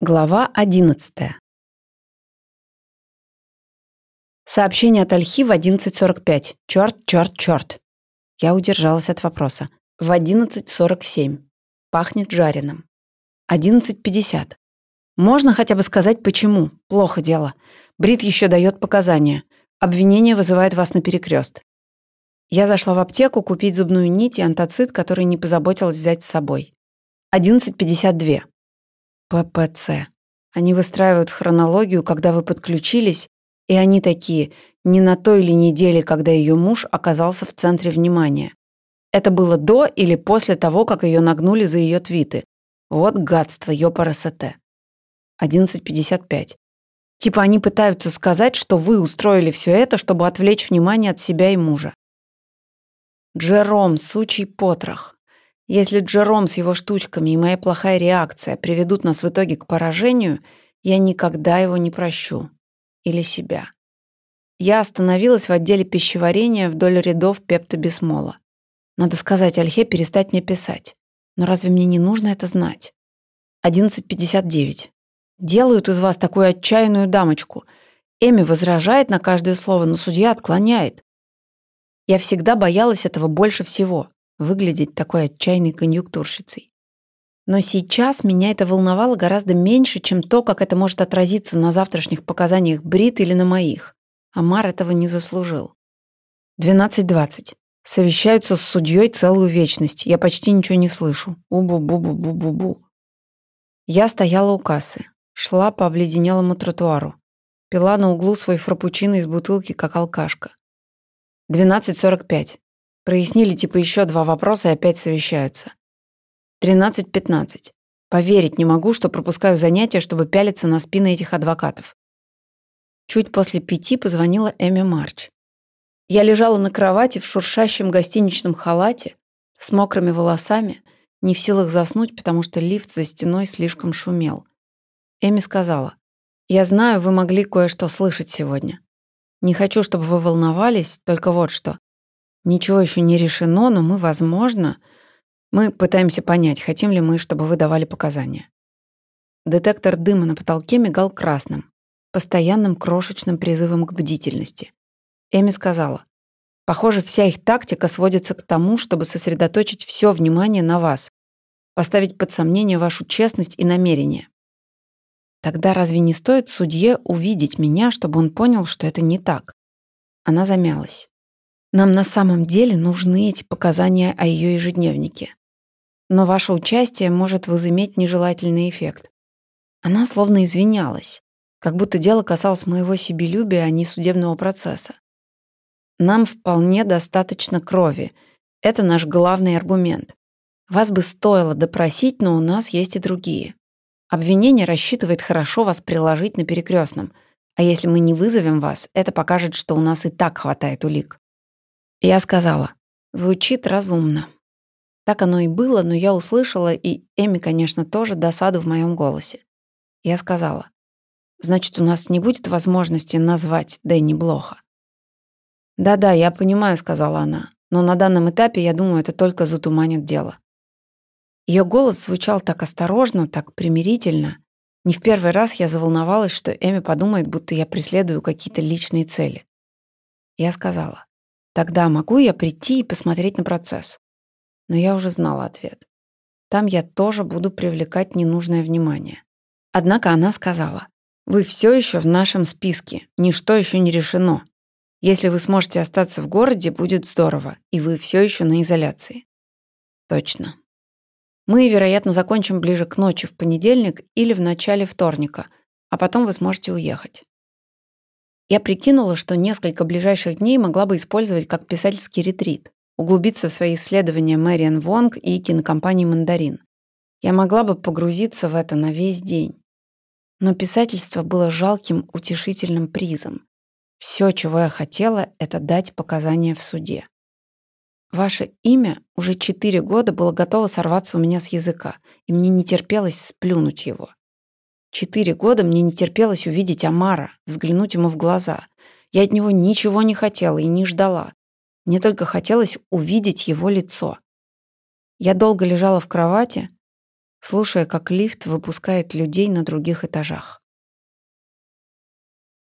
Глава 11. Сообщение от Альхи в 11.45. Чёрт, чёрт, чёрт. Я удержалась от вопроса. В 11.47. Пахнет жареным. 11.50. Можно хотя бы сказать, почему? Плохо дело. Брит еще дает показания. Обвинение вызывает вас на перекрест. Я зашла в аптеку купить зубную нить и антоцит, который не позаботилась взять с собой. 11.52. ППЦ. Они выстраивают хронологию, когда вы подключились, и они такие, не на той ли неделе, когда ее муж оказался в центре внимания. Это было до или после того, как ее нагнули за ее твиты. Вот гадство, ёпарасете. 11.55. Типа они пытаются сказать, что вы устроили все это, чтобы отвлечь внимание от себя и мужа. Джером, сучий потрох. Если Джером с его штучками и моя плохая реакция приведут нас в итоге к поражению, я никогда его не прощу. Или себя. Я остановилась в отделе пищеварения вдоль рядов пептобисмола. Надо сказать Альхе перестать мне писать. Но разве мне не нужно это знать? 11.59. Делают из вас такую отчаянную дамочку. Эми возражает на каждое слово, но судья отклоняет. Я всегда боялась этого больше всего выглядеть такой отчаянной конъюнктурщицей. Но сейчас меня это волновало гораздо меньше, чем то, как это может отразиться на завтрашних показаниях Брит или на моих. Амар этого не заслужил. 12.20. Совещаются с судьей целую вечность. Я почти ничего не слышу. Убу-бу-бу-бу-бу-бу. Я стояла у кассы, шла по обледенелому тротуару, пила на углу свой фрапучино из бутылки, как алкашка. 12.45. Прояснили типа еще два вопроса и опять совещаются. 13.15. Поверить не могу, что пропускаю занятия, чтобы пялиться на спины этих адвокатов. Чуть после пяти позвонила Эми Марч. Я лежала на кровати в шуршащем гостиничном халате, с мокрыми волосами, не в силах заснуть, потому что лифт за стеной слишком шумел. Эми сказала, «Я знаю, вы могли кое-что слышать сегодня. Не хочу, чтобы вы волновались, только вот что. Ничего еще не решено, но мы, возможно, мы пытаемся понять, хотим ли мы, чтобы вы давали показания. Детектор дыма на потолке мигал красным, постоянным крошечным призывом к бдительности. Эми сказала, «Похоже, вся их тактика сводится к тому, чтобы сосредоточить все внимание на вас, поставить под сомнение вашу честность и намерение. Тогда разве не стоит судье увидеть меня, чтобы он понял, что это не так?» Она замялась. Нам на самом деле нужны эти показания о ее ежедневнике. Но ваше участие может возыметь нежелательный эффект. Она словно извинялась, как будто дело касалось моего себелюбия, а не судебного процесса. Нам вполне достаточно крови. Это наш главный аргумент. Вас бы стоило допросить, но у нас есть и другие. Обвинение рассчитывает хорошо вас приложить на перекрестном, а если мы не вызовем вас, это покажет, что у нас и так хватает улик. Я сказала, звучит разумно. Так оно и было, но я услышала, и Эми, конечно, тоже, досаду в моем голосе. Я сказала, значит, у нас не будет возможности назвать Дэнни Блоха. «Да-да, я понимаю», — сказала она, «но на данном этапе, я думаю, это только затуманит дело». Ее голос звучал так осторожно, так примирительно. Не в первый раз я заволновалась, что Эми подумает, будто я преследую какие-то личные цели. Я сказала, Тогда могу я прийти и посмотреть на процесс? Но я уже знала ответ. Там я тоже буду привлекать ненужное внимание. Однако она сказала, «Вы все еще в нашем списке, ничто еще не решено. Если вы сможете остаться в городе, будет здорово, и вы все еще на изоляции». Точно. Мы, вероятно, закончим ближе к ночи в понедельник или в начале вторника, а потом вы сможете уехать. Я прикинула, что несколько ближайших дней могла бы использовать как писательский ретрит, углубиться в свои исследования Мэриан Вонг и кинокомпании «Мандарин». Я могла бы погрузиться в это на весь день. Но писательство было жалким утешительным призом. Все, чего я хотела, это дать показания в суде. Ваше имя уже четыре года было готово сорваться у меня с языка, и мне не терпелось сплюнуть его. Четыре года мне не терпелось увидеть Амара, взглянуть ему в глаза. Я от него ничего не хотела и не ждала. Мне только хотелось увидеть его лицо. Я долго лежала в кровати, слушая, как лифт выпускает людей на других этажах.